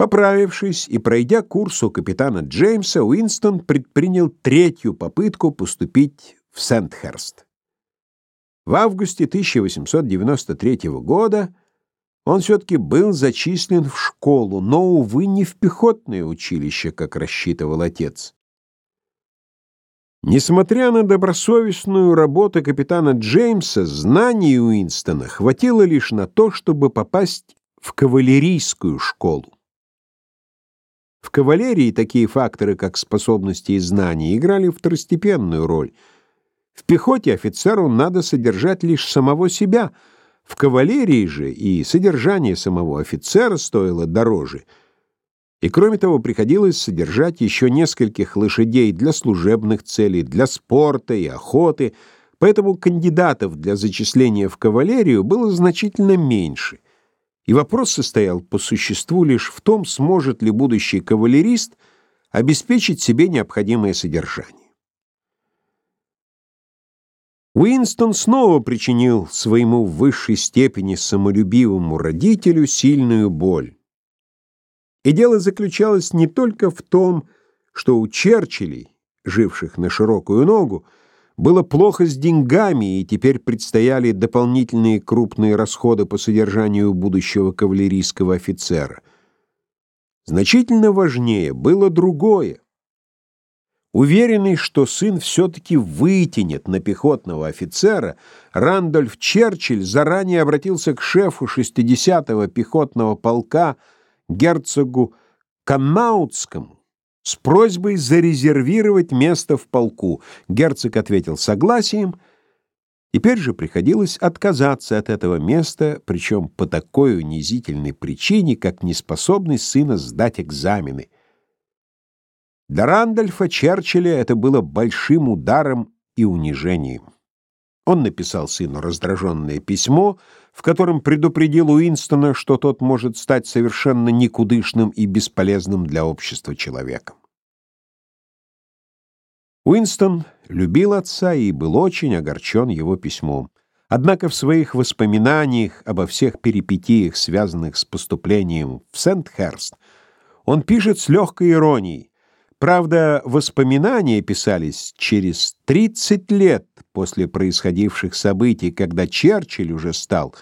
Поправившись и пройдя курс у капитана Джеймса, Уинстон предпринял третью попытку поступить в Сент-Херст. В августе 1893 года он все-таки был зачислен в школу, но, увы, не в пехотное училище, как рассчитывал отец. Несмотря на добросовестную работу капитана Джеймса, знаний Уинстона хватило лишь на то, чтобы попасть в кавалерийскую школу. В кавалерии такие факторы, как способности и знания, играли второстепенную роль. В пехоте офицеру надо содержать лишь самого себя. В кавалерии же и содержание самого офицера стоило дороже. И кроме того, приходилось содержать еще нескольких лошадей для служебных целей, для спорта и охоты, поэтому кандидатов для зачисления в кавалерию было значительно меньше — и вопрос состоял по существу лишь в том, сможет ли будущий кавалерист обеспечить себе необходимое содержание. Уинстон снова причинил своему в высшей степени самолюбивому родителю сильную боль. И дело заключалось не только в том, что у Черчиллей, живших на широкую ногу, было плохо с деньгами, и теперь предстояли дополнительные крупные расходы по содержанию будущего кавалерийского офицера. Значительно важнее было другое. Уверенный, что сын все-таки вытянет на пехотного офицера, Рандольф Черчилль заранее обратился к шефу 60-го пехотного полка герцогу Каннаутскому с просьбой зарезервировать место в полку. Герцог ответил согласием. Теперь же приходилось отказаться от этого места, причем по такой унизительной причине, как неспособность сына сдать экзамены. Для Рандольфа Черчилля это было большим ударом и унижением. Он написал сыну раздраженное письмо, в котором предупредил Уинстона, что тот может стать совершенно никудышным и бесполезным для общества человеком. Уинстон любил отца и был очень огорчен его письмом. Однако в своих воспоминаниях обо всех перипетиях, связанных с поступлением в Сент-Херст, он пишет с легкой иронией. Правда, воспоминания писались через 30 лет после происходивших событий, когда Черчилль уже стал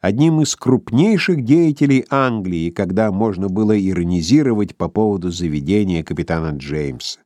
одним из крупнейших деятелей Англии, когда можно было иронизировать по поводу заведения капитана Джеймса.